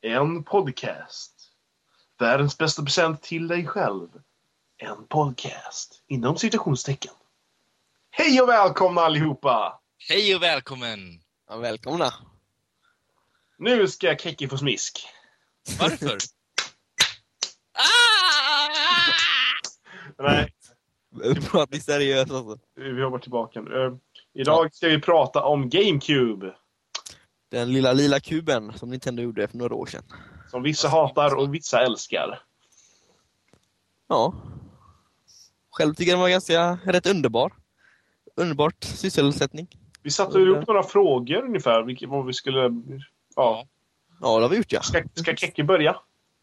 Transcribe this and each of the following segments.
En podcast. Världens bästa present till dig själv. En podcast. Inom citationstecken. Hej och välkomna allihopa! Hej och välkommen! Ja, välkomna. Nu ska Kekki få smisk. Varför? ah! Nej, Prata seriöst alltså. vi hoppar tillbaka nu. Eh, Idag ska vi prata om GameCube. Den lilla lila kuben som Nintendo gjorde för några år sedan. Som vissa hatar och vissa älskar. Ja. Själv tycker jag den var ganska rätt underbar. Underbart sysselsättning. Vi satte ihop några frågor ungefär, vilket, vad vi skulle... Ja. Ja, det har vi gjort ja. Ska, ska Kekki börja?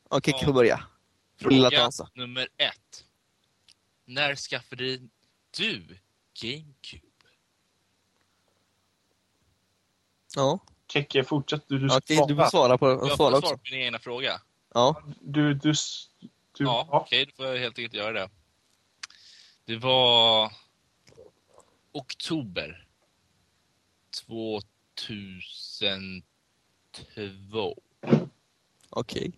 Ja, Kekki Ja. får börja. Lilla Fråga Tansa. nummer ett. När skaffade du GameCube? Ja, Kekki, fortsätt. Du, du ska Okej, du får svara. svara på Jag får svara svar också. på min egna fråga. Ja, Du, du, du, Ja, ja. okej, då får jag helt enkelt göra det. Det var oktober 2002. okej.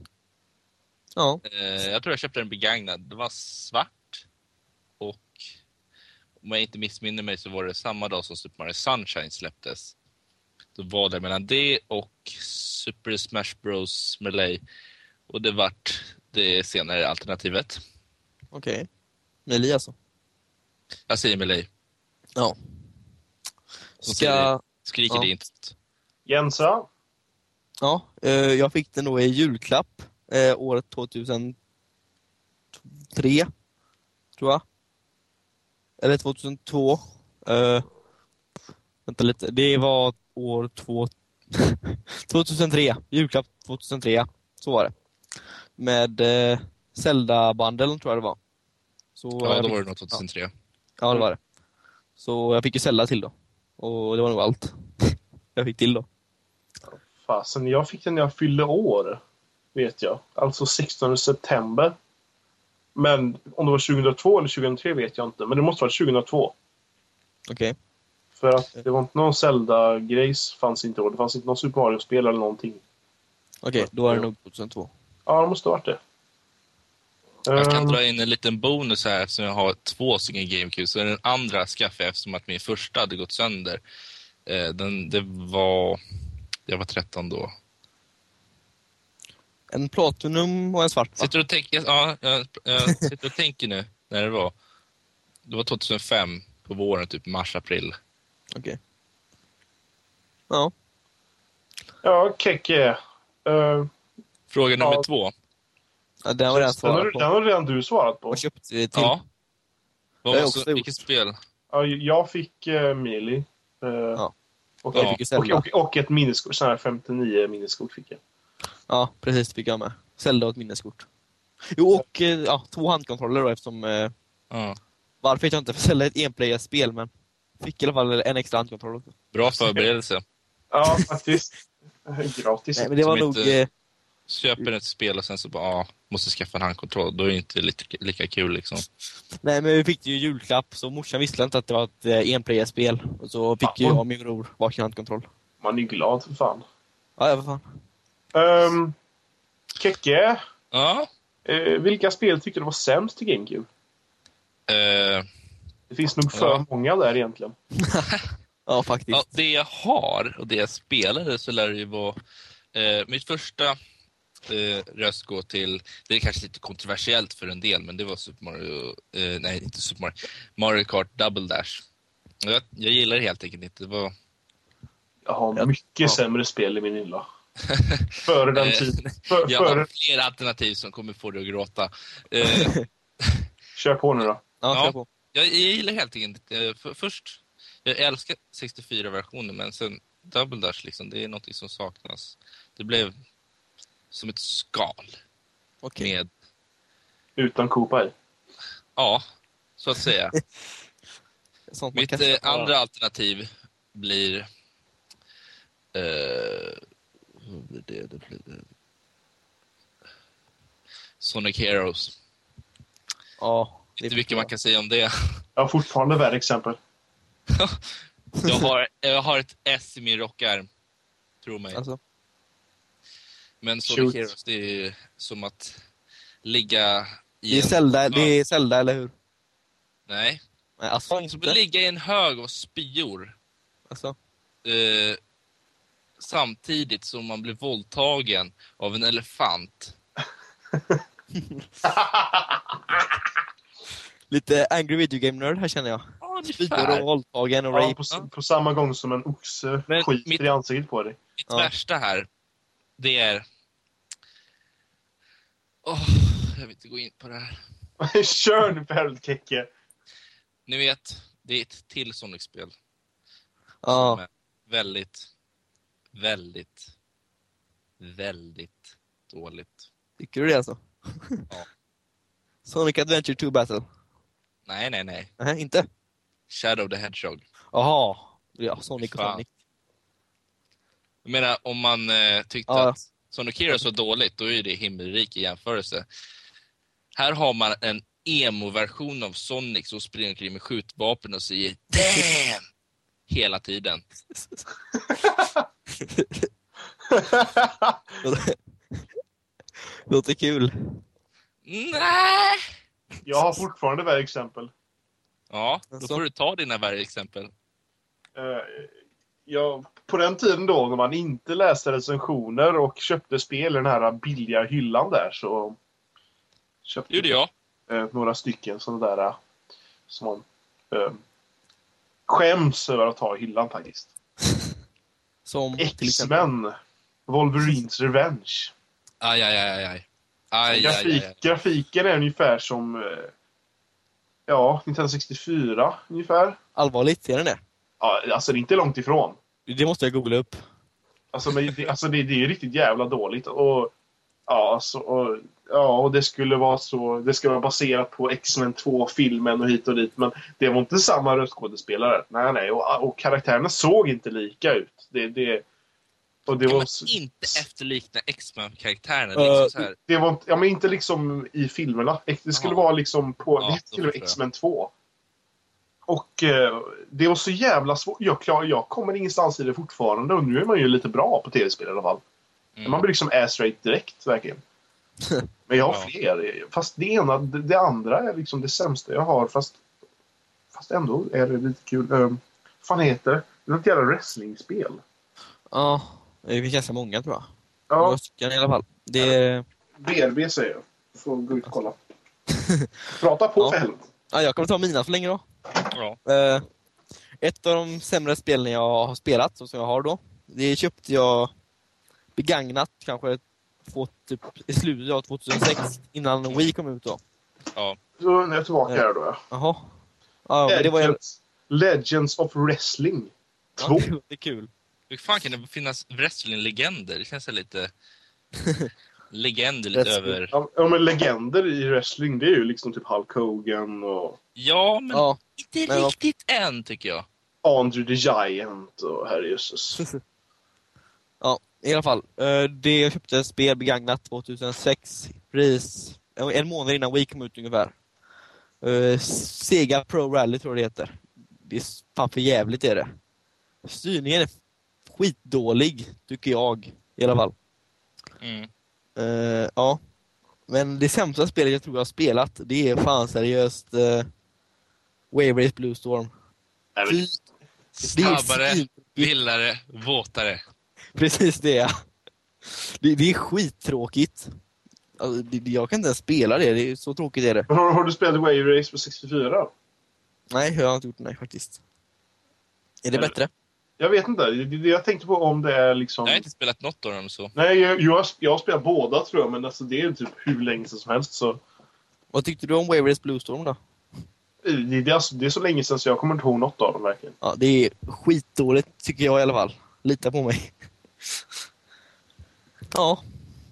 Ja, Eh, jag tror jag köpte den begagnad. Den var svart. Och om jag inte missminner mig så var det samma dag som Super Mario Sunshine släpptes. Var det mellan det och Super Smash Bros Melee. Och det vart det senare alternativet. okej. Melee alltså. Jag säger Melee. Ja. Som Ska... Skriker Ja. det inte. Jensa? Ja, eh, jag fick den då i julklapp eh, året 2003. Tror jag. Eller 2002. Eh, vänta lite. Det var år två... 2003. Julklapp 2003. Så var det. Med eh, Zelda-bandeln tror jag det var. Så, Ja, då var det nog 2003. Ja, det var det. Så jag fick ju Zelda till då. Och det var nog allt jag fick till då. Fasen, jag fick den när jag fyllde år. Vet jag. Alltså 16 september. Men om det var 2002 eller 2003 vet jag inte. Men det måste vara 2002. Okej. För att det var inte någon Zelda-grejs fanns inte då. Det fanns inte någon Super Mario-spel eller någonting. Okej, då var det nog 2002. Ja, det måste ha varit det. Jag kan Ehm, dra in en liten bonus här eftersom jag har två stycken GameCube. Så den andra skaffade jag eftersom att min första hade gått sönder. Eh, Den, det var... Jag var 13 då. En Platinum och en svart va? Sitter och tänker, ja, jag, jag sitter och tänker nu när det var. Det var 2005 på våren, typ mars-april. Okej. Ja. Ja, Kekke. Uh, Fråga nummer Ja. två. ja, den var redan den, har, svarat på. den har redan du svarat på. Vad köpte vi till? Ja. Vad var jag så, också vilket spel? Ja, jag fick uh, Mili. Uh, och, Jag Ja. fick ju och, och, och ett minneskort. Sån här 59 minneskort fick jag. Ja, precis. Det fick jag med. Zelda och ett minneskort. Jo, och eh, ja, två handkontroller då eftersom... Eh, Ja. varför vet jag inte, för Zelda är ett enplayerspel men... Fick i alla fall en extra handkontroll också. Bra förberedelse. Ja, faktiskt. Gratis. Nej, men det var Som nog... inte- Eh, Köper ett spel och sen så bara, ja, måste skaffa en handkontroll. Då är det inte lika, lika kul liksom. nej, men vi fick ju julklapp så morsan visste inte att det var ett eh, enplayerspel. Och så fick ju Ja. jag och min bror varsin handkontroll. Man är ju glad för fan. Ja, ja, vad fan. Um, Kekke, Ja. eh, vilka spel tyckte du var sämst till GameCube? Eh, Det finns nog för Ja. många där egentligen. Ja, faktiskt. Ja, det jag har och det jag spelade så lär det ju vara... Eh, mitt första eh, röst går till, det är kanske lite kontroversiellt för en del, men det var Super Mario, eh, nej inte Super Mario, Mario Kart Double Dash. Jag, jag gillar det helt enkelt inte. Det var, Jag har Ja. mycket Ja. sämre spel i min hylla. Före den Eh, tiden. För, jag har före... flera alternativ som kommer få dig att gråta. Eh, Kör på nu då. Ja, Ja. Jag, jag gillar helt enkelt eh, för, först, jag älskar 64-versionen, men sen Double Dash, liksom, det är något som saknas. Det blev som ett skal Okej. med Utan Koopa i. Ja, så att säga. Mitt eh, andra alternativ blir... Eh, blir det? det, blir det. Sonic Heroes. Ja. Det Inte mycket man kan säga om det. Jag har fortfarande värre exempel. Jag har, jag har ett S i min rockärm. Tro mig. Alltså, Men. Sonic Heroes, det är ju som att ligga i Det är en... Zelda, det är Zelda eller hur? Nej. Nej, alltså Som inte. att ligga i en hög av spyor. Alltså. Eh, samtidigt som man blir våldtagen av en elefant. Lite angry video game nerd här känner jag. Ja, Spyor och ungefär. våldtagen och Ja, rape. på, på samma gång som en oxe Men skiter mitt- i ansiktet på dig. Mitt Ja. värsta här, det är... Åh, jag vill inte gå in på det här. Kör nu Per Kekke! Ni vet, det är ett till Sonic-spel. Som Ja, är väldigt, väldigt, väldigt dåligt. tycker du det alltså? Ja. Sonic Adventure 2 Battle? Nej, nej, nej. Nej, inte? Shadow the Hedgehog. Jaha. Ja, Sonic och. Sonic. Jag menar, om man eh, tyckte Ja. att Sonic Heroes var dåligt, då är det himmelrik i jämförelse. Här har man en emo-version av Sonic som springer omkring med skjutvapen och säger DAMN! Hela tiden. Låter kul. Nej! Jag har fortfarande värre exempel. Ja, då får du ta dina varje exempel. Eh, jag, på den tiden då när man inte läste recensioner och köpte spel i den här billiga hyllan där så köpte gjorde jag. eh, några stycken sådana där eh, som man eh, skäms över att ha i hyllan faktiskt. Som. X-Men, Wolverines Revenge. Aj, aj, aj, aj, aj. Grafik, aj, aj. Grafiken är ungefär som eh, ja, 1964 ungefär. Allvarligt, är den det? Ja, alltså det är inte långt ifrån. Det måste jag googla upp. Alltså, men det, alltså det, det är ju riktigt jävla dåligt. Och, ja, alltså, och, ja, och det skulle vara så. Det ska vara baserat på X-Men 2-filmen och hit och dit. Men det var inte samma röstskådespelare. Nej, nej. Och, och karaktärerna såg inte lika ut. Det, det, och det Kan var, man inte efterlikna X-Men-karaktärerna? Eh, Liksom så här. det var inte, ja, men inte liksom i filmerna. Det skulle Jaha. vara liksom på... Ja, det jag. X-Men 2. Och eh, det var så jävla svårt. Jag, klar, jag kommer ingenstans i det fortfarande och nu är man ju lite bra på tv-spel i alla fall. Mm. Man blir liksom ass-rate direkt, verkligen. Men jag har Ja. fler. Fast det ena, det, andra är liksom det sämsta jag har. Fast, fast ändå är det lite kul. Um, vad fan heter det? Det är något jävla wrestlingspel. Ja, det finns ganska många tror jag. Ja, Några stycken i alla fall. Det är... BRB säger jag. Får gå ut och kolla. Prata på Ja. för helvete. Ja, jag kommer ta mina så länge då. Ja. Eh, ett av de sämre spelen jag har spelat, som jag har då, det köpte jag begagnat kanske två, typ, i slutet av 2006, innan Wii kom ut då. ja. Så nu är jag tillbaka här då. Ja. Jaha. Ja, men det var en... Legends, Legends of Wrestling 2. Ja, det är kul. Hur fan kan det finnas wrestling-legender? Det känns så lite... legender lite över... Ja, ja, men legender i wrestling, det är ju liksom typ Hulk Hogan och Ja, men Ja, inte men riktigt än, tycker jag. Andre the Giant och herrejösses. ja, i alla fall. Eh, Det jag köpte spel begagnat 2006, pris en månad innan Wii kom ut ungefär. Eh, Sega Pro Rally tror jag det heter. Det är fan för jävligt är det. Styrningen är skitdålig, tycker jag i alla fall. Mm. Eh, ja. Men det sämsta spelet jag tror jag har spelat, det är fan seriöst uh, Wave Race Blue Storm. Fy, Snabbare, villare, våtare. Precis det ja. Det, det är skittråkigt. Alltså, det, det- jag kan inte ens spela det, det är så tråkigt är det. Men Har, har du spelat Wave Race på 64? Nej, jag har inte gjort det, nej faktiskt. Är det Eller- bättre? Jag vet inte. Det, det jag tänkte på om det är liksom... Jag har inte spelat något av dem så. Nej, jag, jag, jag har spelat båda tror jag, men alltså, det är typ hur länge sedan som helst. Så, Vad tyckte du om Wave Race Blue Storm då? det, det, är alltså, det är så länge sedan så jag kommer inte ihåg något av dem verkligen. Ja, det är skitdåligt tycker jag i alla fall. Lita på mig. Ja,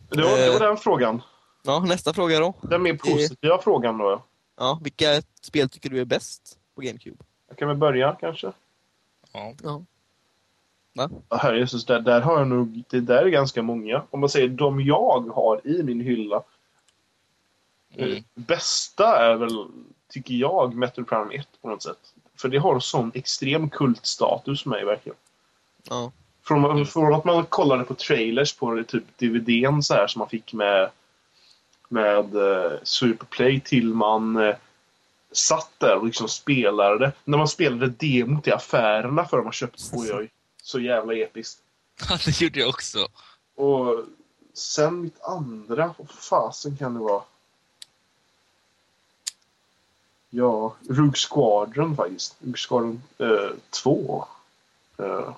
Det var, det var Eh. den frågan. ja nästa fråga då. Den mer positiva frågan då. Ja, vilka spel tycker du är bäst på GameCube? Jag kan väl börja kanske? Ja. Ja. Ja, herrejösses, där, där har jag nog... Det där är ganska många. Om man säger de jag har i min hylla. Mm. Eh, Bästa är väl, tycker jag, Metal Prime 1 på något sätt. För det har sån extrem kultstatus för mig verkligen. Ja. Från, från att man kollade på trailers på typ DVDn så här som man fick med, med uh, Superplay till man uh, satt där och liksom spelade det. När man spelade demot i affärerna för man köpte oj, oj, så jävla episkt. Ja, det gjorde jag också. Och sen mitt andra, vad fasen kan det vara? Ja, Rogue Squadron faktiskt. Rogue Squadron 2. Eh,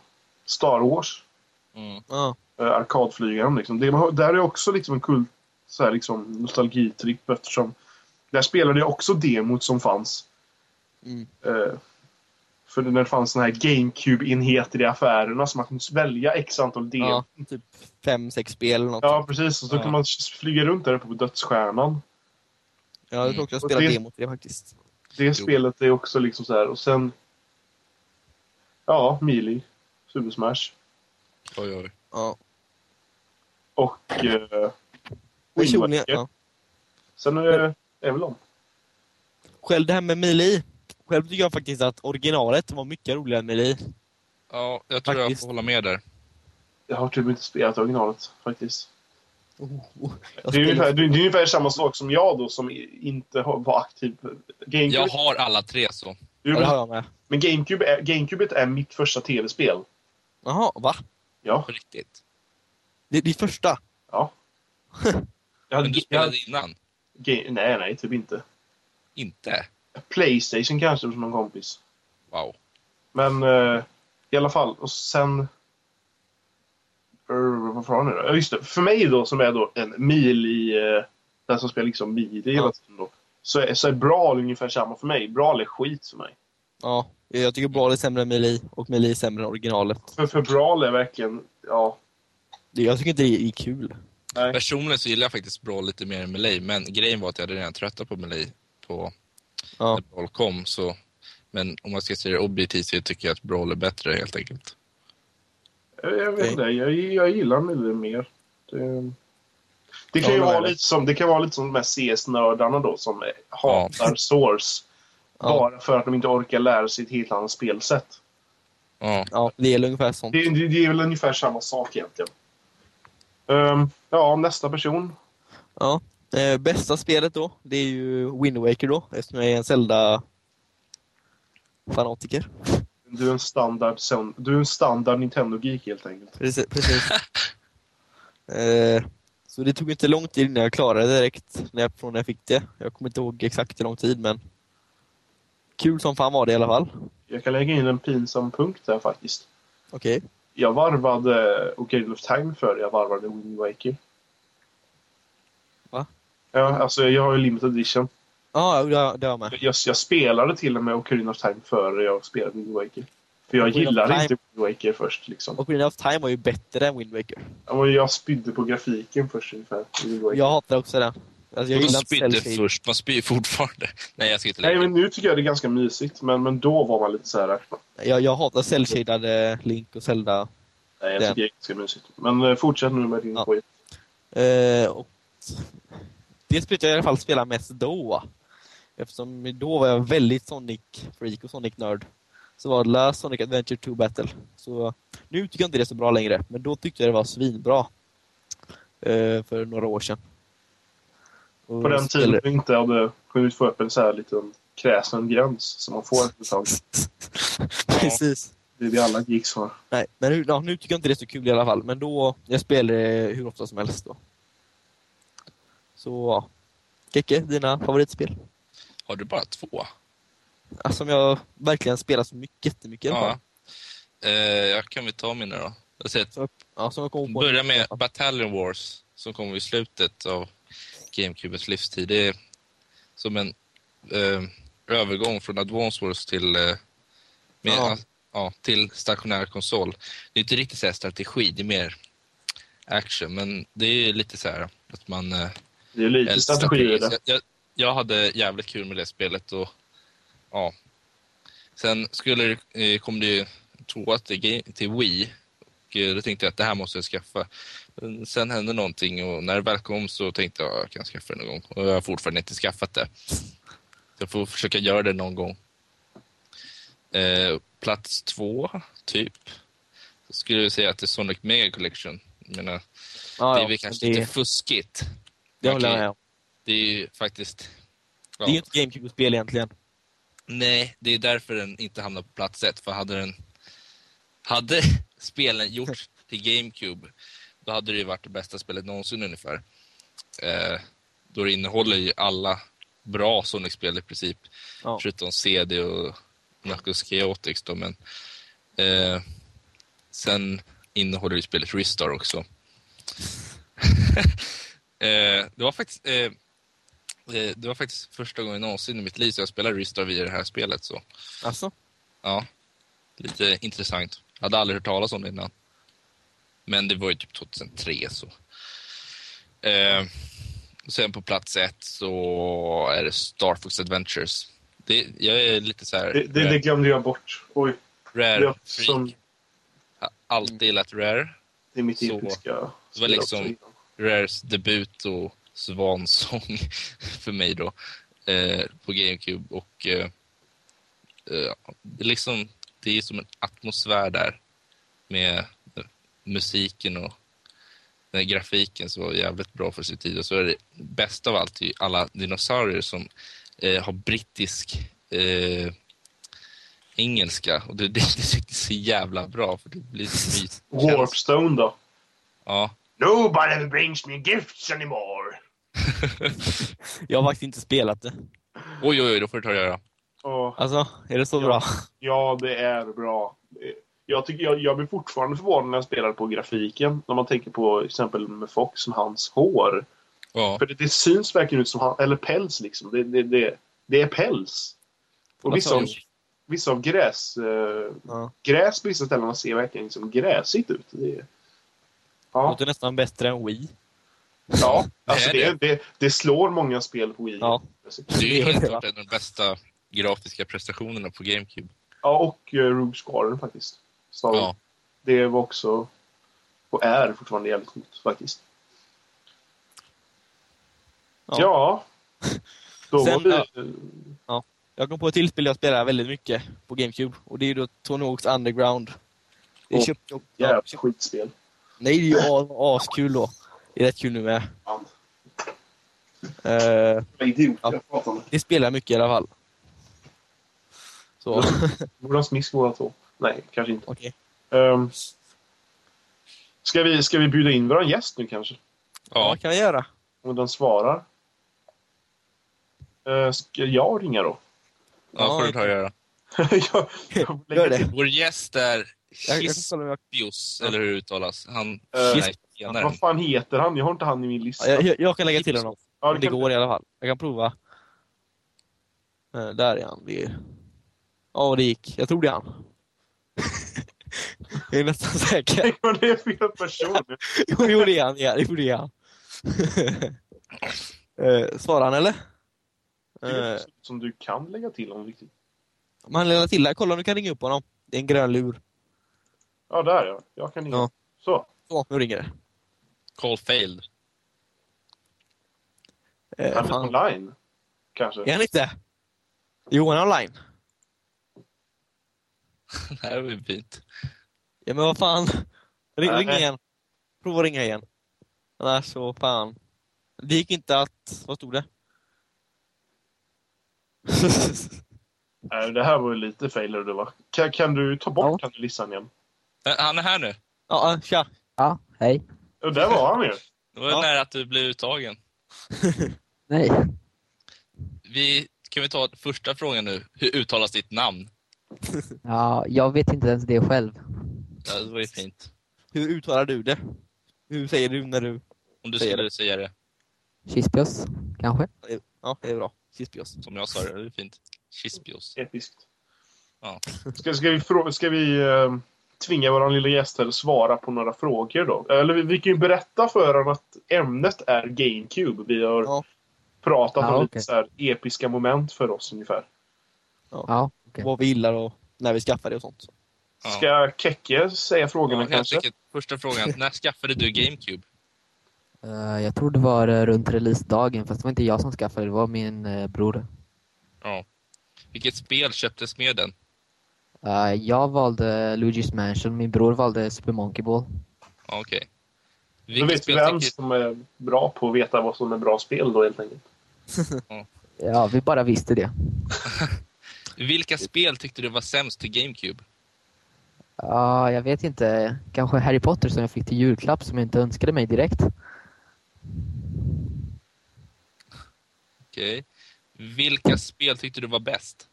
Star Wars. Mm. Ja. Eh, arkadflygaren liksom. Det, där är också liksom en så här, liksom, nostalgitripp eftersom där spelade jag också demot som fanns. Mm. För när det fanns såna här GameCube-enheter i affärerna så man kunde välja x antal demon. ja. Typ fem, sex spel eller något. Ja, precis. Och så Ja. kunde man flyga runt där uppe på dödsstjärnan. Ja, jag tror också jag spelat det- demo till det faktiskt. Det spelet är också liksom så här. Och sen... Ja, Melee. Super Smash. Oj, oj. Ja. Och... Eh, Wind Personligen, Waker. ja. Sen är det är väl de. Själv det här med Melee. Själv tycker jag faktiskt att originalet var mycket roligare än Melee. Ja, jag tror jag Faktiskt. får hålla med där. Jag har typ inte spelat originalet faktiskt. Oh, oh. Jag Det är, ungefär, det är ungefär samma sak som jag då som inte har- var aktiv. GameCube, Jag har alla tre så. Ja, jag. Men GameCube är, GameCube är mitt första tv-spel. Jaha, va? Ja. På riktigt. Det är ditt första? ja. Jag Men hade, du jag, spelade innan? ga- nej, nej, typ inte. Inte? Playstation kanske som någon kompis. Wow. Men eh, i alla fall, och sen... Uh, vad var nu då? Ja, just det. För mig då, som är då en mil i... Uh, den som spelar liksom mil hela Ja. tiden då. Så är, så är Brawl ungefär samma för mig. Brawl är skit för mig. Ja. Jag tycker Brawl är sämre än Melee och Melee är sämre än originalet. För, för Brawl är verkligen... Ja. Det- Jag tycker inte det är kul. Nej. Personligen så gillar jag faktiskt Brawl lite mer än Melee, men grejen var att jag hade redan tröttat på Melee på Ja. när Brawl kom. Så, men om man ska se det objektivt så tycker jag att Brawl är bättre helt enkelt. Jag, vet inte. Jag, jag gillar Mille mer. Det, det kan Ja, ju det vara lite som, det kan vara lite som de här CS-nördarna då som hatar Source. Ja. Bara för att de inte orkar lära sig ett helt annat spelsätt. Ja, det är ungefär sånt. Det, det, det är väl ungefär samma sak egentligen. Ehm, ja, nästa person. Ja. Eh, bästa spelet då, det är ju Wind Waker då, eftersom jag är en Zelda-fanatiker. Du är en standard, du är en standard Nintendo-geek helt enkelt. Precis. precis. eh, så det tog inte lång tid innan jag klarade det direkt när jag, från när jag fick det. Jag kommer inte ihåg exakt hur lång tid, men kul som fan var det i alla fall. Jag kan lägga in en pinsam punkt där faktiskt. Okej. Jag varvade Ocarina of Time för jag varvade Wind Waker. Ja, alltså jag har ju limited edition. Ja, det har det jag med. Jag, jag spelade till och med Ocarina of Time före jag spelade Wind Waker. För jag gillade inte Wind Waker först liksom. Ocarina of Time var ju bättre än Wind Waker. Ja, men Jag spydde på grafiken först ungefär. Jag hatar också den. Alltså, jag inte spydde först, man spyr fortfarande. Nej, jag inte Nej, men nu tycker jag det är ganska mysigt. Men, men då var man lite så här... Jag, jag hatar cell-shadade Link och Zelda. Nej, jag Den. tycker det är ganska mysigt. Men eh, fortsätt nu med din Ja. skit. Eh, och det spelet jag i alla fall spelar mest då. Eftersom då var jag väldigt Sonic-freak och Sonic-nörd. Så var det Sonic Adventure 2 Battle. Så nu tycker jag inte det är så bra längre, men då tyckte jag det var svinbra. Eh, för några år sedan. Och På den tiden spelade- vi inte hade kunnat få upp en så här liten kräsen gräns som man får efter ett tag. Precis. Det är det alla geeks har. Nej, men nu, ja, nu tycker jag inte det är så kul i alla fall. Men då, jag spelar det hur ofta som helst då. Så, ja. Kekke, dina favoritspel? Har du bara två? Alltså som jag verkligen spelar så mycket, jättemycket. Ja. Eh, jag kan väl ta mina då. Jag Som jag, ja, som jag kommer på. börja med Battalion Wars som kom i slutet av GameCubes livstid. Det är som en eh, övergång från Advance Wars till, eh, med, Ja. ja. till stationär konsol. Det är inte riktigt så strategi, det är mer action. Men det är lite så här att man eh, Det är lite strategi i det. Jag, jag, hade jävligt kul med det spelet och ja. Sen skulle det, eh, kom det ju tvåa till, till Wii och eh, då tänkte jag att det här måste jag skaffa. Men sen hände någonting och när det väl kom så tänkte jag att jag kan skaffa det någon gång och jag har fortfarande inte skaffat det. Så jag får försöka göra det någon gång. Eh, plats två, typ. Då skulle jag säga att det är Sonic Mega Collection. Jag menar, Ja, det är ja, väl kanske det, lite fuskigt. Det håller jag med om. Det är ju faktiskt... Ja. Det är ju inte GameCube-spel egentligen. Nej, det är därför den inte hamnar på plats ett. För hade den... Hade spelen gjorts till GameCube, då hade det ju varit det bästa spelet någonsin ungefär. Eh, då det innehåller ju alla bra Sonic-spel i princip. Ja. Förutom CD och Knuckles Chaotix då, men... Eh, sen innehåller ju spelet Ristar också. eh, det var faktiskt... Eh, eh, det var faktiskt första gången någonsin i mitt liv som jag spelade Ristar via det här spelet. Så Alltså? ja, lite intressant. Jag hade aldrig hört talas om det innan. Men det var ju typ 2003 så. Eh, och sen på plats ett så är det Star Fox Adventures. Det, jag är lite så här... Det, det, det glömde jag bort. Oj. Rare Jag, som, Har Alltid gillat Rare. det är mitt Så- episka det var liksom- också. Rares debut och svansång för mig då. Eh, på GameCube. Och eh, eh, det, är liksom, det är som en atmosfär där. Med musiken och den grafiken som var jävligt bra för sin tid. Och så är det bäst av allt är ju alla dinosaurier som eh, har brittisk eh, engelska. Och det, det, det är så jävla bra för det blir så. Warpstone då? Ja. Nobody brings me gifts anymore. Jag har faktiskt inte spelat det. Oj, oj, oj, då får du ta och göra. Och, Alltså, är det så Ja. bra? ja, det är bra. Jag, tycker, jag, jag blir fortfarande förvånad när jag spelar på grafiken. När man tänker på exempel med Fox, med hans hår. Ja. För det, det syns verkligen ut som han, eller päls liksom. Det, det, det, det är päls. Och vissa av, vissa av gräs, eh, Ja. gräs på vissa ställen ser verkligen liksom gräsigt ut. Det, är- Det ja, låter nästan bättre än Wii. ja. Alltså Det är det, det, slår många spel på Wii. Ja. Det är är helt klart en av de bästa grafiska prestationerna på GameCube. Ja, och uh, Rouge Garden faktiskt. Så Ja. Det var också, och är fortfarande jävligt coolt faktiskt. Ja. Ja. Då Sen, var vi... Jag kom på ett till spel jag spelar väldigt mycket på GameCube. Och det är ju då Tony Hawk's Underground. Det Åh, köpte jag. Jävla Ja, köpt- skitspel. Nej, det är ju as- askul då. Det är rätt kul nu med. Idiot Ja. jag pratar med. det spelar mycket i alla fall. Så, Borde ha smisk båda två? Nej, kanske inte. okej. Um, ska, vi, ska vi bjuda in vår gäst nu kanske? Ja, Ja, kan vi göra. Om den svarar. Uh, ska jag ringa då? ja får du ta och göra. jag, jag Gör det. Vår gäst är Chispios, eller hur det uttalas. Han Eh, nej. Vad fan heter han? Jag har inte han i min lista. ja, jag, jag kan lägga till honom. Ja, Om det kan- går i alla fall. Jag kan prova. Eh, där är han. Det är... Ja, det gick. Jag tror det är han. jag är nästan säker. Men det är fel person. Jo, jo det är han. Ja, jo, det är han. uh, svarar han eller? Uh, Som du kan lägga till om riktigt. om han lägger till där, kolla om du kan ringa upp honom. Det är en grön lur. Ja, där ja. Jag kan ringa. Ja. Så. Så, nu ringer det. Call failed. Uh, Han är fan. online. Kanske. Är han inte? Jo, han är online. Det här var ju fint. Ja, men vad fan. Ring, ring igen. Prova att ringa igen. Annars så, fan. Det gick inte att... Vad stod det? Nej, det här var ju lite failure det va? Kan, kan du ta bort han i listan igen? Eh, Han är här nu. ja, ja, tja. Ja, hej. Och där var han ju. Det var Ja. nära att du blev uttagen. Nej. Vi, kan vi ta första frågan nu? Hur uttalas ditt namn? Ja, jag vet inte ens det själv. Ja, det var ju fint. Hur uttalar du det? Hur säger du när du... Om du Säger skulle det. säga det Chispios, kanske? Ja, det är bra. Chispios. som jag sa det, det är fint. Chispios. Episkt. Ja. Ska, ska vi, ska vi eh, tvinga vår lilla gäst här att svara på några frågor då? Eller vi, vi kan ju berätta för honom att ämnet är GameCube. Vi har Ja. pratat Ja, om okej. lite så här episka moment för oss ungefär. Ja, okej. Vad vi gillar och när vi skaffar det och sånt. Ja. Ska Kekke säga frågorna Ja, kanske? enkelt. Första frågan. När skaffade du GameCube? Eh, jag tror det var eh, runt releasedagen, fast det var inte jag som skaffade det, det var min eh, bror. Ja. Vilket spel köptes med den? Eh, jag valde Luigi's Mansion, min bror valde Super Monkey Ball. Okej. Då Vilket vet vi spel vem tycker... som är bra på att veta vad som är bra spel då helt enkelt. Ja, vi bara visste det. Vilka spel tyckte du var sämst till GameCube? Ja, jag vet inte. Kanske Harry Potter som jag fick till julklapp som jag inte önskade mig direkt. Okej. Vilka spel tyckte du var bäst?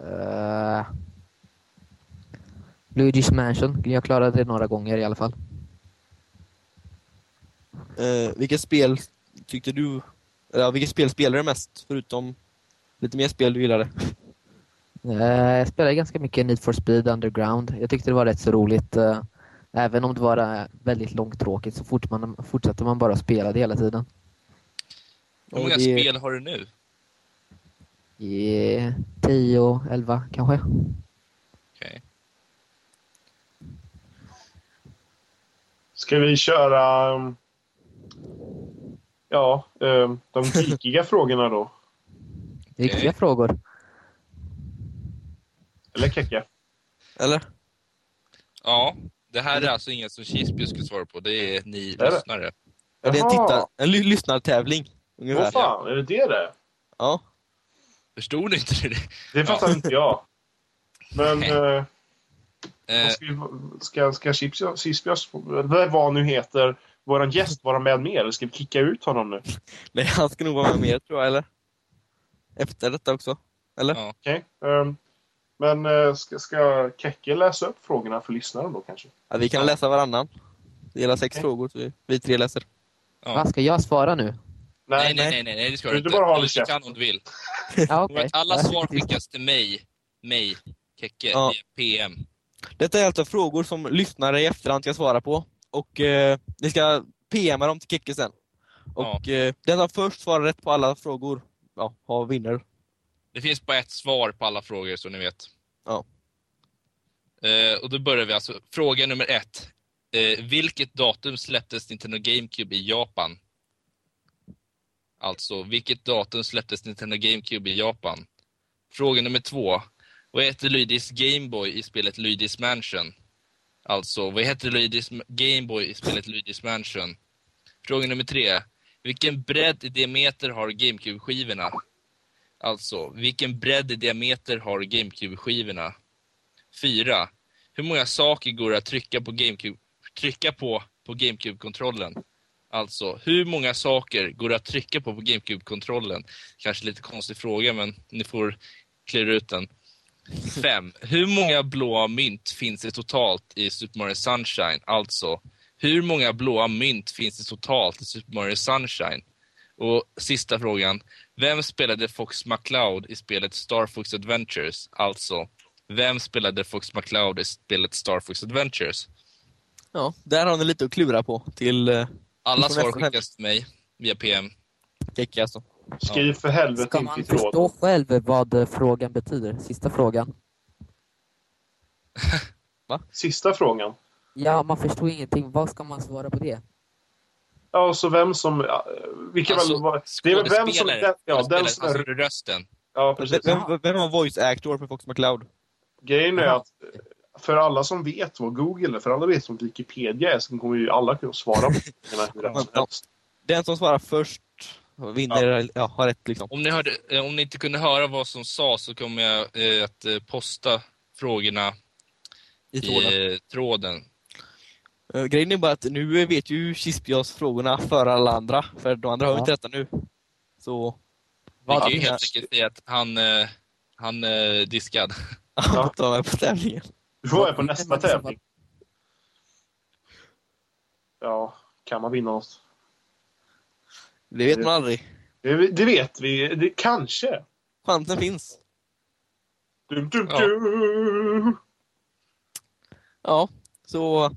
Uh, Luigi's Mansion. Jag klarade det några gånger i alla fall. Eh, vilka spel tyckte du... Ja, vilka spel spelade du mest? Förutom lite mer spel du gillade. Eh, jag spelade ganska mycket Need for Speed Underground. Jag tyckte det var rätt så roligt. eh, även om det var väldigt långtråkigt så fort man, fortsatte man bara spela det hela tiden. Hur många det- spel har du nu? I 10, 11 kanske. Okej. Ska vi köra ja, um, de geekiga frågorna då? Viktiga Okej. frågor. Eller Keke? Eller? Ja, det här är alltså inget som Cheesebio skulle svara på. Det är ni är det. lyssnare. Ja, det är en, Jaha. titta, en ly- lyssnartävling. Ungefär. Åh fan, är det det det? Ja. Förstod du inte det? Det fattar inte jag. Men eh, Eh, ska, ska, ska eller vad nu heter, våran gäst vara med mer? Eller ska vi kicka ut honom nu? Nej, han ska nog vara med mer tror jag, eller? Efter detta också. Eller? ja. Okej. ehm, men eh, ska, ska Kekke läsa upp frågorna för lyssnaren då kanske? Ja, vi kan Ja. läsa varannan. Det gäller sex Okej. frågor, så vi, vi tre läser. Ja. Vad ska jag svara nu? Nej, nej, nej, nej, nej, det ska Du du inte inte. bara hålla Du käften. om du vill. Ja, att alla Ja, svar skickas till mig, mig, Kekke, Ja. PM. Detta är alltså frågor som lyssnare i efterhand ska svara på. Och eh, ni ska PMa dem till Kekke sen. Och eh, den som först svarar rätt på alla frågor, ja, har vinner. Det finns bara ett svar på alla frågor, så ni vet. Ja. Eh, och då börjar vi alltså. Fråga nummer ett. Eh, vilket datum släpptes Nintendo GameCube i Japan? Alltså, vilket datum släpptes Nintendo GameCube i Japan? Fråga nummer två. Vad heter Lydis Gameboy i spelet Lydis Mansion? Alltså, vad heter Lydis Gameboy i spelet Lydis Mansion? Fråga nummer tre. Vilken bredd i diameter har GameCube-skivorna? Alltså, vilken bredd i diameter har GameCube-skivorna? Fyra. Hur många saker går det att trycka på GameCube, trycka på på GameCube-kontrollen? Alltså, hur många saker går det att trycka på på GameCube-kontrollen? Kanske lite konstig fråga, men ni får klura ut den. Fem. Hur många blåa mynt finns det totalt i Super Mario Sunshine? Alltså, hur många blåa mynt finns det totalt i Super Mario Sunshine? Och sista frågan. Vem spelade Fox McCloud i spelet Star Fox Adventures? Alltså, vem spelade Fox McCloud i spelet Star Fox Adventures? Ja, där har ni lite att klura på till eh, alla svar skickas till mig via PM. Kekke alltså. Skriv för helvete Ska inte man i tråd. förstå själv vad eh, frågan betyder? Sista frågan. Sista frågan. Ja, man förstår ingenting. Vad ska man svara på det? Ja, så vem som... Vilka Alltså, väl. Det är väl vem som... ja, den som alltså är... rösten. Ja, precis. Vem, vem var voice actor för Fox McCloud? Grejen är att för alla som vet vad Google är, för alla vet vad Wikipedia är, så kommer ju alla kunna svara på Ja. helst. Den som svarar först vinner, ja, har rätt liksom. Om ni, hörde, eh, om ni inte kunde höra vad som sades så kommer jag eh, att eh, posta frågorna I tråden. i eh, tråden. Eh, grejen är bara att nu vet ju Chispios frågorna för alla andra, för de andra har Ja. inte detta nu. Så... Vi kan Ja, ju det- helt enkelt säga att han, eh, han diskad. Ja. ta med på tävlingen. Du får vara på nästa tävling. Ja, kan man vinna något? Det vet man aldrig. Det, det vet vi. Det, kanske. Chansen finns. Du, du, Ja. Ja, så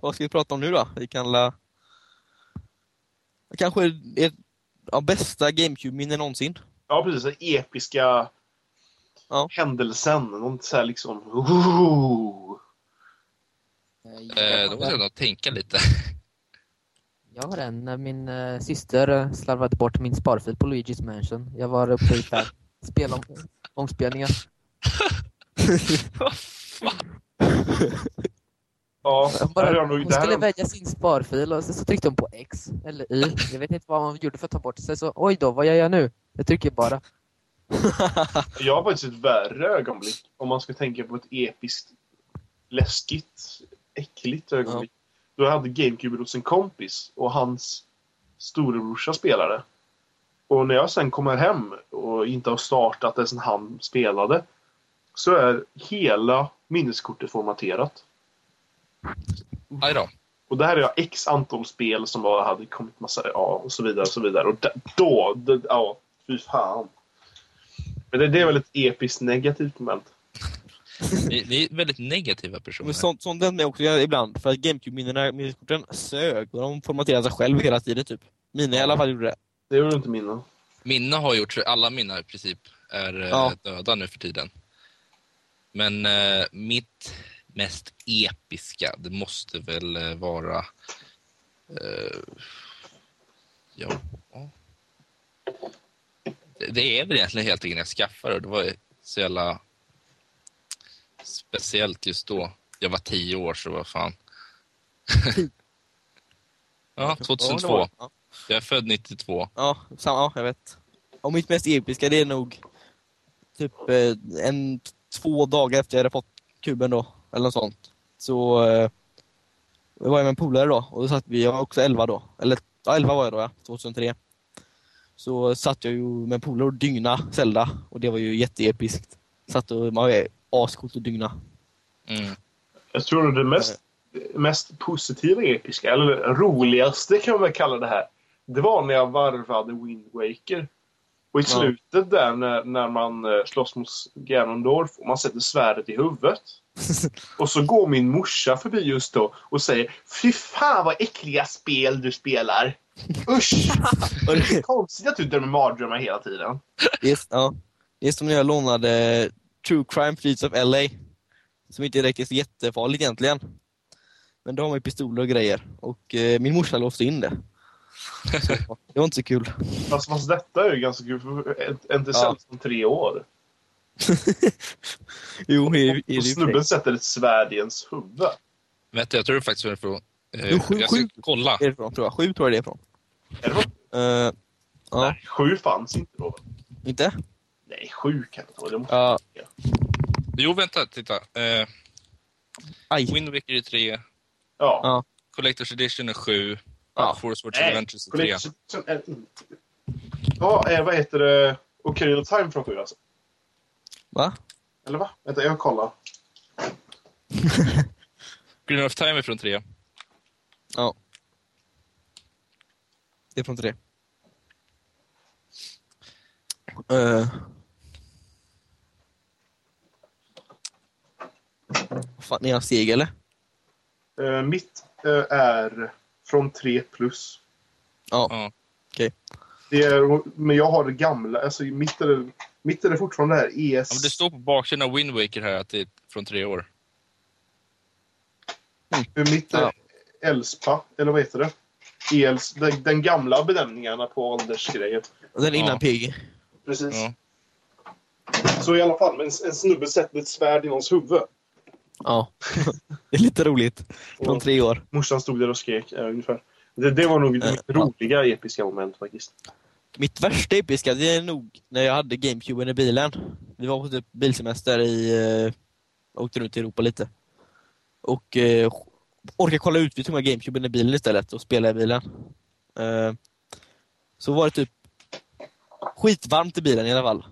vad ska vi prata om nu då? Vi kan la... Kanske ett ja, bästa GameCube-minne någonsin. Ja, precis. Episka Ja. händelsen. Något så här liksom... Eh, då måste jag nog tänka lite. Jag har en. När min eh, syster eh, slarvade bort min sparfil på Luigi's Mansion. Jag var uppe i fem spelom- omspelningar. Vad fan? Ja, Hon, bara, är nog, hon skulle välja sin sparfil och så, så tryckte hon på X eller Y. Jag vet inte vad hon gjorde för att ta bort det. Sen så, oj då, vad gör jag nu? Jag trycker bara. jag har faktiskt ett värre ögonblick om man ska tänka på ett episkt, läskigt, äckligt ögonblick. Då jag hade GameCube hos en kompis och hans storebrorsa spelade. Och när jag sen kommer hem och inte har startat det sen han spelade så är hela minneskortet formaterat. Aj då. Och det här är x antal spel som bara hade kommit massa, ja, och så vidare och så vidare. Och då, ja, fy fan. Men det, det är väl ett episkt negativt moment. Ni, ni är väldigt negativa personer. Men sånt, sånt händer mig också ibland, för att GameCube-minnena, minneskorten sög och de formaterade sig själv hela tiden typ. Mina i alla fall gjorde det. Det gjorde inte mina. Mina har gjort så alla mina i princip är eh, Ja. döda nu för tiden. Men eh, mitt mest episka, det måste väl eh, vara... Eh, ja... Det, är väl egentligen helt enkelt när jag skaffade det. Det var så jävla speciellt just då. Jag var tio år, så vad fan. ja, 2002. Ja, Jag är född 92. ja, samma, ja, jag vet. Och mitt mest episka det är nog typ eh, en, två dagar efter jag hade fått kuben då, eller något sånt. Så eh, var jag med en polare då, och då satt vi, jag var också 11 då, eller ja, 11 var jag då ja, 2003. Så satt jag ju med polare och dygna Zelda, och det var ju jätteepiskt. Satt och, man var ascoolt att dygna. Mm. Jag tror det mest, mest positiva episka, eller roligaste kan man väl kalla det här. Det var när jag varvade Wind Waker. Och i Ja. slutet där när, när man eh, slåss mot Ganondorf och man sätter svärdet i huvudet. och så går min morsa förbi just då och säger Fy fan vad äckliga spel du spelar! Usch! Och Det är konstigt att du drömmer mardrömmar hela tiden. är, ja, är som när jag lånade True Crime Streets of LA. Som inte är riktigt så jättefarligt egentligen. Men då har man ju pistoler och grejer. Och eh, min morsa låste in det. Så, det var inte så kul. Fast, fast detta är ju ganska kul, för är inte Ja. sällsynt tre år. jo, det är, är det Och snubben sätter ett svärd i ens huvud. Vet du, jag tror faktiskt det är från... Eh, Jo, sju- jag ska sju. kolla. det är ifrån, tror jag. Sju tror jag det är ifrån. Är det? Uh, ja, Nej, sju fanns inte då. inte? Nej, sju kan det inte vara. Det måste... Ja, Jo, vänta, titta. Eh, aj. Wind Waker är 3, Ja. Ja. Collector's Edition är 7, Ja. Force Wars Nej, Adventures är 3. Collection är inte... Ja, vad heter det? Ocarina of Time från sju alltså. Va? Eller va? Vänta, jag kollar. Green of Time är från 3. Ja. Det är från tre. Uh. Fan, är jag steg eller? Eh, mitt eh, är från 3 plus. Ja, Ja. okej. Det är, men jag har det gamla. Alltså, mitt, är det, mitt är det fortfarande det E ES... Ja, men det står på baksidan av Wind Waker här att det är från 3 år. Mitt är Ja. Elspa, eller vad heter det? Els, den, den gamla benämningarna på åldersgrejer. Och Den innan Ja. PG. Precis. Ja. Så i alla fall, en, en snubbe sätter ett svärd i någons huvud. Ja. det är lite roligt. Från tre år. morsan stod där och skrek eh, ungefär. Det, det var nog mitt ja. roliga episka moment faktiskt. Mitt värsta episka, det är nog när jag hade GameCuben i bilen. Vi var på typ bilsemester i... Uh, åkte runt i Europa lite. Och uh, orkade kolla ut, vi tog med GameCuben i bilen istället och spelade i bilen. Eh, så var det typ skitvarmt i bilen i alla fall.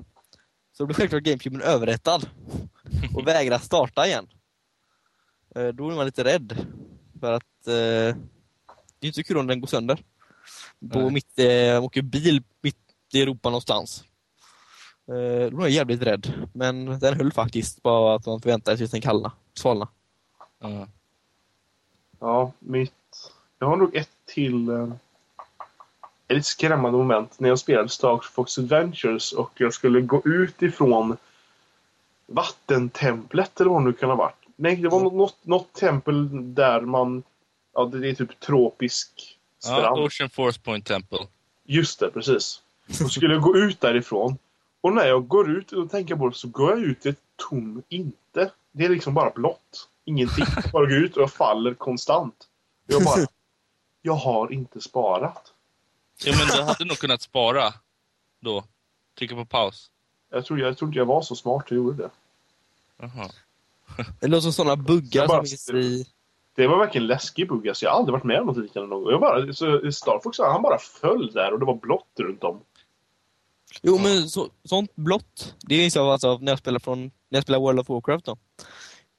Så blev självklart GameCuben överhettad och vägrade starta igen. Eh, då är man lite rädd. För att eh, det är inte så kul om den går sönder. På Nej. mitt, eh, åker bil mitt i Europa någonstans. Eh, då var jag jävligt rädd. Men den höll faktiskt, bara att man förväntade sig tills den kallna, svalna. Ja. Ja, mitt... Jag har nog ett till... Eh, ett skrämmande moment när jag spelade Star Fox Adventures och jag skulle gå ut ifrån vattentemplet eller vad det nu kan ha varit. Nej, det var Mm. något, något tempel där man... Ja, det är typ tropisk. Ja, Ocean Force Point Temple. Just det, precis. Och skulle jag gå ut därifrån. Och när jag går ut och tänker på det så går jag ut i ett tom inte. Det är liksom bara blått. Ingenting. Jag bara går ut och jag faller konstant. Jag bara... Jag har inte sparat. Ja, men du hade nog kunnat spara då. Trycka på paus. Jag tror, jag tror inte jag var så smart och gjorde det. Jaha. Det låter som sådana buggar Jag som finns i... Det var verkligen läskig bugg. Alltså, jag har aldrig varit med om något liknande någon gång. Jag bara, så Star Fox, han bara föll där och det var blått runt om. Jo, men så, sånt blått. Det är så alltså när jag spelar från, när jag spelar World of Warcraft då.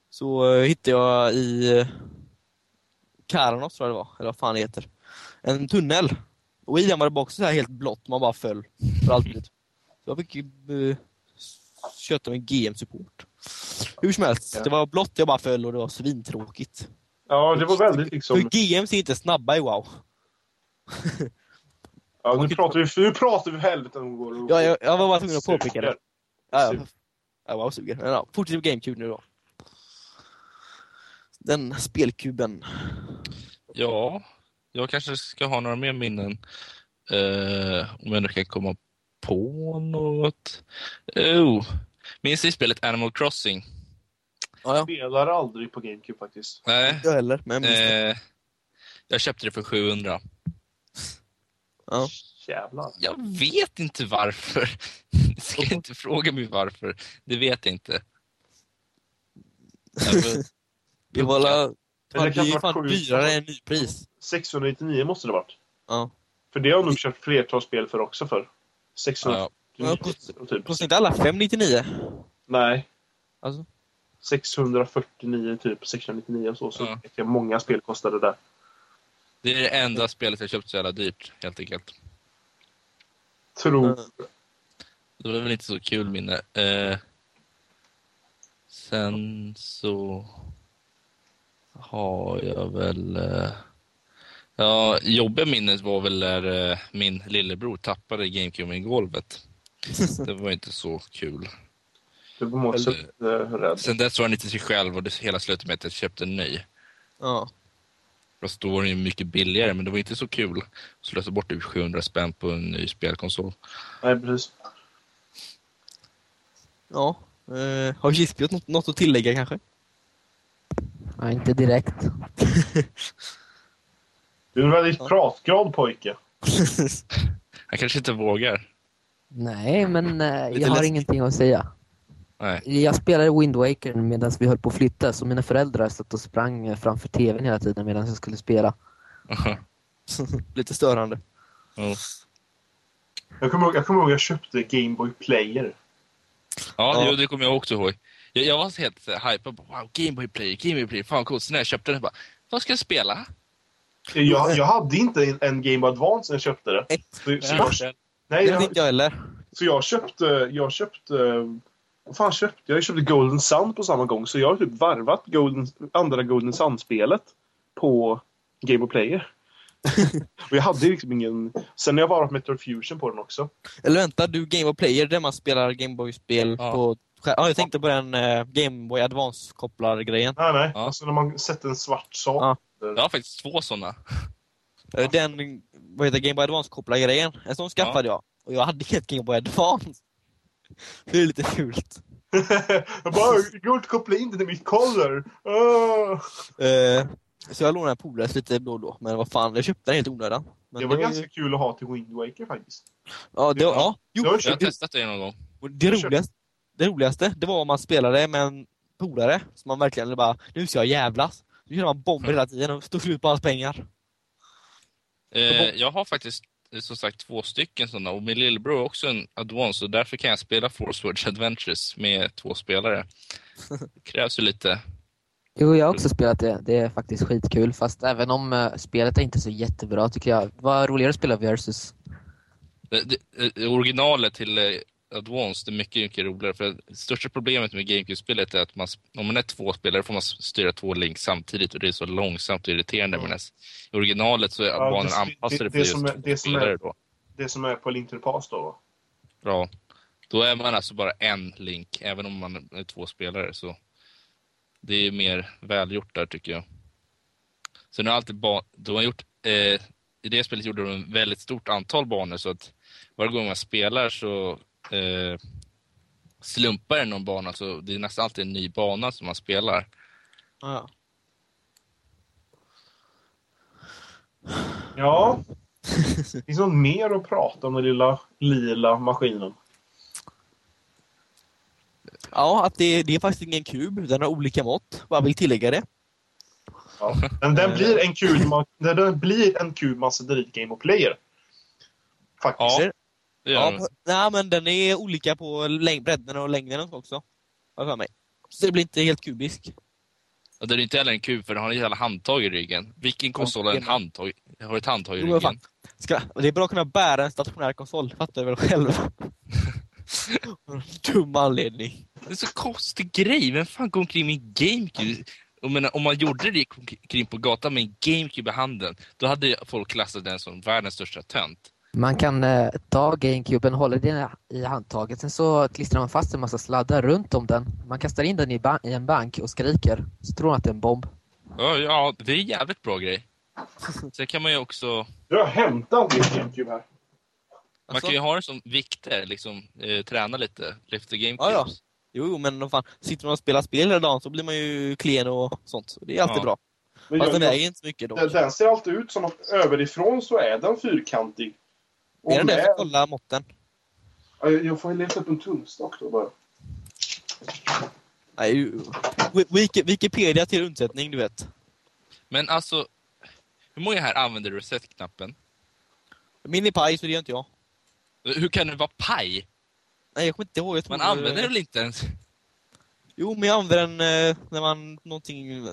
Så uh, hittade jag i uh, Karanos tror jag det var, eller vad fan det heter. En tunnel. Och i den var det också så här helt blått, man bara föll. För alltid. Så jag fick uh, köta med GM-support. Hur som helst, Ja. det var blått, jag bara föll och det var svintråkigt. Ja, det var väldigt För liksom... GMs är inte snabba i WoW. Ja, nu pratar vi, nu pratar vi helvete om vår... Ja, jag, jag var bara tvungen att påpeka det. Ja, ja. Ja, wow, suger. Ja, fortsätt med GameCube nu då. Den spelkuben. Ja, jag kanske ska ha några mer minnen. Eh, om jag nu kan komma på något. Oh, minns ni spelet Animal Crossing? Ja, ja. spelar aldrig på GameCube faktiskt. Nej. Inte jag heller, men jag. Eh, jag köpte det för 700. Ja. Jävlar. Jag vet inte varför. Ni ska inte fråga mig varför. Det vet jag inte. Jag vet- Det var la, det är ju ha fan dyrare än nypris. 699 måste det varit. Ja. För det har jag nog köpt flertal spel för också för. 699 Ja, typ. Kostar inte alla 599? Nej. Alltså. 649 typ, 699 och så. Så Ja. vet jag många spel kostade det. Det är det enda spelet jag köpt så jävla dyrt, helt enkelt. Tror. Mm. Det var väl inte så kul minne. Eh, sen så har jag väl... Eh, ja, jobbiga minnet var väl när eh, min lillebror tappade GameCube i golvet. Det var inte så kul. Du måste inte rädd. Sen dess var han inte sig själv och det hela slutade med att jag köpte en ny. Ja. Fast då var den ju mycket billigare, men det var inte så kul att slösa bort typ 700 spänn på en ny spelkonsol. Nej, precis. Ja. Eh, har Gisbjörn något, något att tillägga kanske? Ja, inte direkt. Du är en väldigt Ja. pratglad pojke. Han kanske inte vågar. Nej, men eh, jag har läskigt. ingenting att säga. Nej. Jag spelade Wind Waker medan vi höll på att flytta, så mina föräldrar satt och sprang eh, framför tvn hela tiden medan jag skulle spela. Lite störande. Ja. Jag kommer ihåg jag, kommer ihåg jag köpte Game Boy Player. Ja, Ja. Jo, det kommer jag också ihåg. Jag, jag var helt här hypad. på, Wow, Gameboy Player, Gameboy Player, fan coolt. Så när jag köpte den, bara, vad ska jag spela? Jag, jag hade inte en, en Game Boy Advance när jag köpte det. Ett. Så, så, Ja. jag, nej, Det vet jag, inte jag heller. så jag köpte... Jag köpte... Vad fan köpte jag? Jag köpte Golden Sun på samma gång. Så jag har typ varvat Golden, andra Golden Sun-spelet på Game Boy Player. och jag hade liksom ingen... Sen har jag varvat Metroid Fusion på den också. Eller vänta, du Game Boy Player där man spelar Game Boy-spel Ja. på Ja, jag tänkte på den eh, Game Boy Advance-kopplar-grejen. Nej, nej. Ja. Alltså när man sätter en svart sak. Ja. Jag har faktiskt två sådana. Eh, Den, vad heter Game Boy Advance-kopplar-grejen. En sån skaffade jag. Och jag hade inget Game Boy Advance. Det är lite fult. jag bara, det går inte att koppla in den i mitt color. Ah. Eh, så jag lånade en polares lite då och då. Men vad fan, jag köpte den helt onödan. Men Det var ju- ganska kul att ha till Wind Waker faktiskt. Ja, det, var- ja. Jo, Jag har testat det någon gång. det, roligaste, det roligaste, det var om man spelade med en polare. Så man verkligen bara, nu ska jag jävlas. Nu kör man bomber hela tiden och står slut på hans pengar. Eh, jag har faktiskt eh, som sagt två stycken sådana och min lillebror har också en Advance och därför kan jag spela Force Wars Adventures med två spelare. Det krävs ju lite. Jo, jag har också spelat det. Det är faktiskt skitkul. Fast även om eh, spelet är inte så jättebra tycker jag. Det var roligare att spela Versus. Det, det, eh, originalet till Advance det är mycket, mycket roligare. För det största problemet med GameCube-spelet är att man, om man är två spelare får man styra två link samtidigt och det är så långsamt och irriterande. Ja. Men i originalet så är Ja, banan anpassade det- för det just som är- två det som är-. Då. Det som är på Link to the Past då. Ja. Då är man alltså bara en link, även om man är två spelare. Så det är mer välgjort där tycker jag. Sen har alltid de har gjort, eh, i det spelet gjorde de ett väldigt stort antal banor så att varje gång man spelar så eh, slumpar det någon bana så det är nästan alltid en ny bana som man spelar. Ja. Ja. Finns det något mer att prata om den lilla lila maskinen? Ja, att det, det är faktiskt ingen kub. Den har olika mått. Bara vill tillägga det. Ja. Men den blir en kub man, den blir en kub man sätter dit Game of Player. Faktiskt. Ja. Ja, den. på- nej, men den är olika på läng- bredden och längden också. Jag för mig. Så det blir inte helt kubisk. Och det är inte heller en kub för den har ett jävla handtag i ryggen. Vilken konsol har en handtag, har ett handtag i ryggen? Ska, det är bra att kunna bära en stationär konsol. Fattar du väl själv? Dum anledning. Det är så konstig grej. Vem fan går omkring med en GameCube? Jag menar, om man gjorde det kring på gatan med en GameCube i handen, då hade folk klassat den som världens största tönt. Man kan eh, ta GameCuben, hålla den i handtaget, sen så klistrar man fast en massa sladdar runt om den. Man kastar in den i, ba- i en bank och skriker, så tror man att det är en bomb. Ja, ja, det är en jävligt bra grej. Sen kan man ju också, Jag har hämtat min GameCube här. man Alltså, kan ju ha den som vikter, liksom eh, träna lite, lyfta Ja, GameCubes. ja. Jo, men fan. Sitter man och spelar spel hela dagen så blir man ju klen och sånt. Det är alltid Ja. bra. Men Fast jag, den väger inte så mycket dock. den, den ser alltid ut som att överifrån så är den fyrkantig. Och Är den det? med- Får kolla måtten. Ja, jag- får leta upp en tumstock då bara. Nej, Wikipedia till undsättning, du vet. Men alltså, hur många här använder reset-knappen? Min är paj, så det gör inte jag. Hur kan det vara paj? Nej, jag kommer inte ihåg. Jag Man använder den väl inte ens? Jo, men jag använder den eh, när man någonting...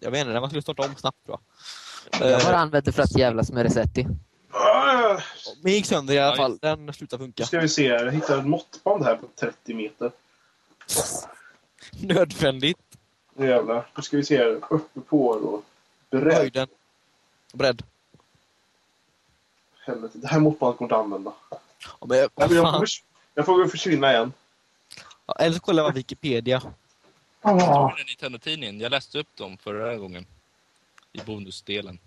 Jag vet inte, när man skulle starta om snabbt tror jag. Jag Eh, bara använder det för att jävlas med Resetti. Men gick sönder i alla fall. Den slutade funka. Ska vi se här. Jag hittade ett måttband här på 30 meter. Nödvändigt. Nu jävlar. Nu ska vi se här. Uppe på då. Bredd. Höjden. Bredd. Helvete. Det här måttbandet går inte att använda. Ja, men, Jag, vad jag, får, jag får försvinna igen. Ja, eller så kollar jag Wikipedia. Jag Ah. tror den i Nintendo-tidningen. Jag läste upp dem förra gången. I bonusdelen.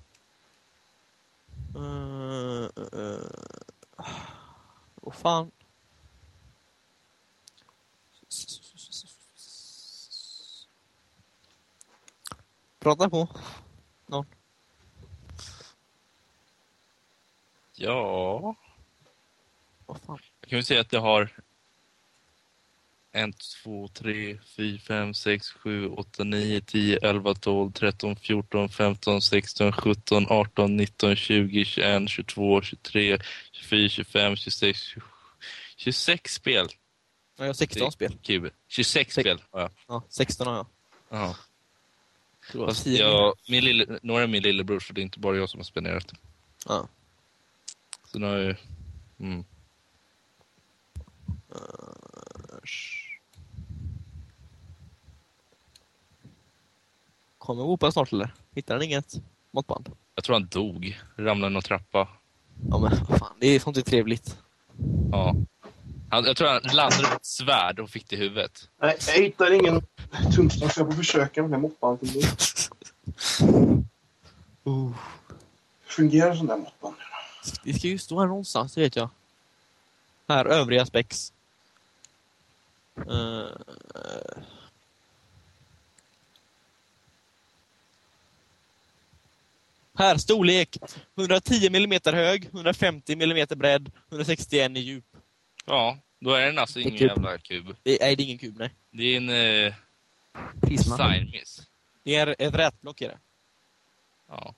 Uh, uh, Vad fan. Prata på. Ja... Vad fan. Jag kan väl säga att jag har... 1, 2, 3, 4, 5, 6, 7, 8, 9, 10, 11, 12, 13, 14, 15, 16, 17, 18, 19, 20, 21, 22, 23, 24, 25, 26, 27, 26 spel. Jag har 16 Det- spel. Kub. 26 Sex- spel har jag. Ja, 16 har jag. Ja. Fast 10 jag min lille, några är min lillebror, så det är inte bara jag som har spenderat. Ja. Så nu har jag ju... Mm. Kommer Opa snart eller? Hittar han inget måttband? Jag tror han dog. Ramlade i någon trappa. Ja men vad fan, det är sånt är trevligt. Ja. Han, jag tror han landade med ett svärd och fick det i huvudet. Nej, jag hittar ingen tumstock så jag får försöka med det här måttbandet. Uh. Hur fungerar sån där måttband? Det ska ju stå här någonstans, det vet jag. Här, övriga spex. Uh, här, storlek. 110 mm hög, 150 mm bredd, 161 i djup. Ja, då är den alltså ingen kub. jävla kub. Det, nej, det är ingen kub, nej. Det är en eh, designmiss. Det är ett rätblock är det. Ja.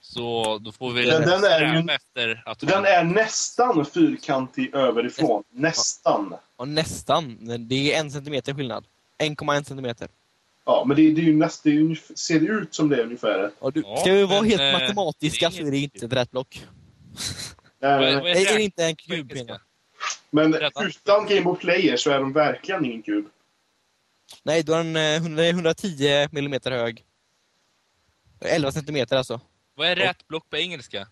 Så då får vi Den- den är ju- efter att... Den är nästan fyrkantig överifrån. Nästan. Och nästan. Det är en centimeter skillnad. 1,1 centimeter. Ja, men det, det är ju nästan... Är ser det ut som det ungefär? Och du, Ja, ska vi vara men, helt eh, matematiska det är så är det inte ett är- vad Nej, är det rätt inte en kub men utan Game of Player så är de verkligen ingen kub. Nej, då är den eh, 100 110 millimeter hög. 11 centimeter alltså. Vad är rätt block på engelska?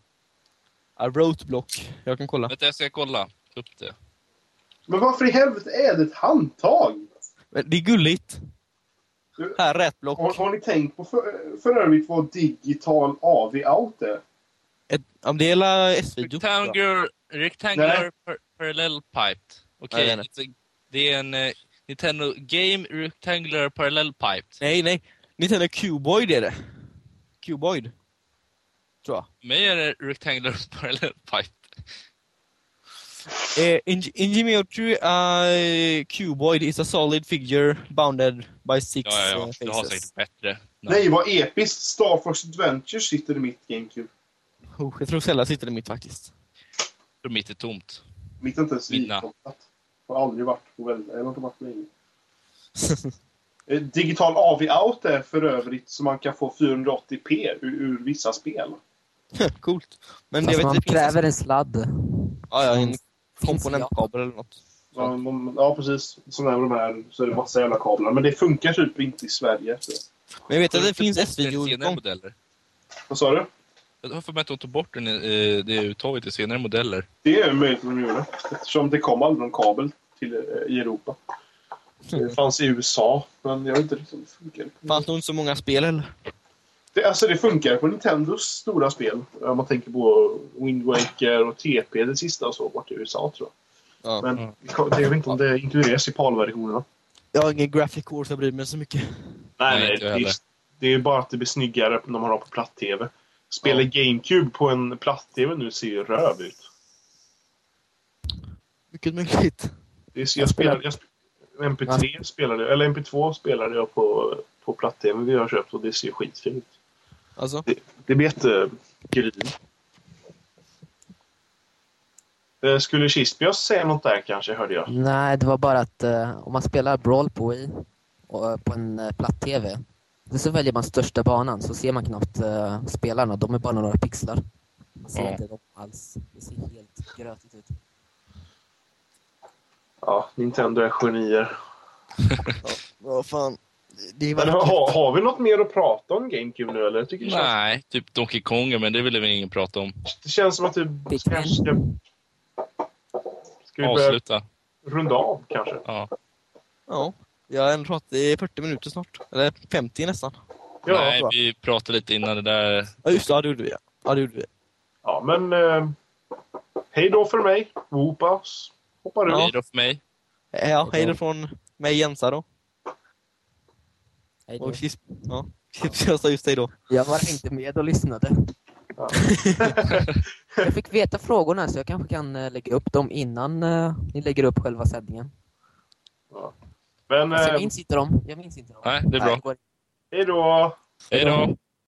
A roteblock. Jag kan kolla. Vänta, jag ska kolla upp det. Men varför i helvete är det ett handtag? Men Det är gulligt. Här, rätblock. Har, har ni tänkt på för, för övrigt vad digital AV out är? Ett, om det är S-video. Rectangular, rectangular par parallel pipe. Nej, Okej, det är it's a- det är en eh, Nintendo Game Rectangular Parallel Pipe. Nej, nej. Nintendo Cuboid är det. Cuboid. Tror jag. Mig är det Rectangular Parallel Pipe. Eh, in, in geometry, uh, cuboid is a solid figure bounded by six Ja, ja, uh, ja. Du har faces. säkert bättre. Nej, vad episkt! Star Fox Adventure sitter i mitt GameCube. Oh, jag tror Zelda sitter i mitt faktiskt. För mitt är tomt. Mitt är inte ens Mina. ikopplat. Har aldrig varit på väldigt, eller har inte varit länge. Eh, Digital AV-out är för övrigt så man kan få 480p ur, ur vissa spel. Coolt. Men Fast jag vet man det kräver en sladd. Ja, ja, en Finns komponentkabel eller något. Ja, de- ja precis. Som är de här så är det massa jävla kablar. Men det funkar typ inte i Sverige. Så. Men jag vet att det finns Senare S-video. modeller. Vad sa du? Jag har för mig att de tog bort den, eh, det uttaget i senare modeller. Det är möjligt att de gjorde. Eftersom det kom aldrig någon kabel till, eh, i Europa. Det fanns i USA, men jag vet inte riktigt om det funkar. Fanns nog inte så många spel eller? Det, alltså det funkar på Nintendos stora spel. Om man tänker på Wind Waker och TP, det sista och så, bort i USA tror jag. Ja. Men det- jag vet inte om det inkluderas i PAL-versionerna. Jag har ingen graphic core så jag bryr mig så mycket. Nej, Nej, nej. Det det är bara att det blir snyggare när man har på platt-tv. Spela GameCube på en platt-tv nu ser ju röv ut. Mycket möjligt. Det är, jag spelade, jag, sp- MP3 spelade, eller MP2 spelade jag på, på platt-tv vi har köpt och det ser skitfint ut. Alltså, Det, det blir jättegryn. Eh, Skulle Chispios säga något där kanske, hörde jag. Nej, det var bara att eh, om man spelar Brawl på Wii och, eh, på en uh, platt-tv så väljer man största banan så ser man knappt eh, spelarna. De är bara några pixlar. Man ser Ja. inte dem alls. Det ser helt grötigt ut. Ja, Nintendo är genier. vad fan. Men har, har vi något mer att prata om GameCube nu eller? Tycker det, känns, Nej, typ Donkey Kong, men det vill väl ingen prata om. det känns som att det Pikmin. kanske ska... Vi börja Avsluta. runda av kanske? Ja. Ja. Jag har ändå pratat i 40 minuter snart. Eller 50 nästan. Ja, Nej, bra. vi pratade lite innan det där. Ja, just det. Ja, det gjorde vi. ja. Ja, det gjorde vi. ja men... Eh, hej då för mig. Whoopas. Hoppar ut. Hej då för mig. Ja, hej då från mig Jensa då. Hej då. Och Chips... Ja. Chips, jag sa just hej då. Jag bara hängde med och lyssnade. Ja. Jag fick veta frågorna så jag kanske kan eh, lägga upp dem innan eh, ni lägger upp själva sändningen. Men Alltså, jag eh, minns inte dem. Jag minns inte dem. Nej, det är bra. hej då. Hej då.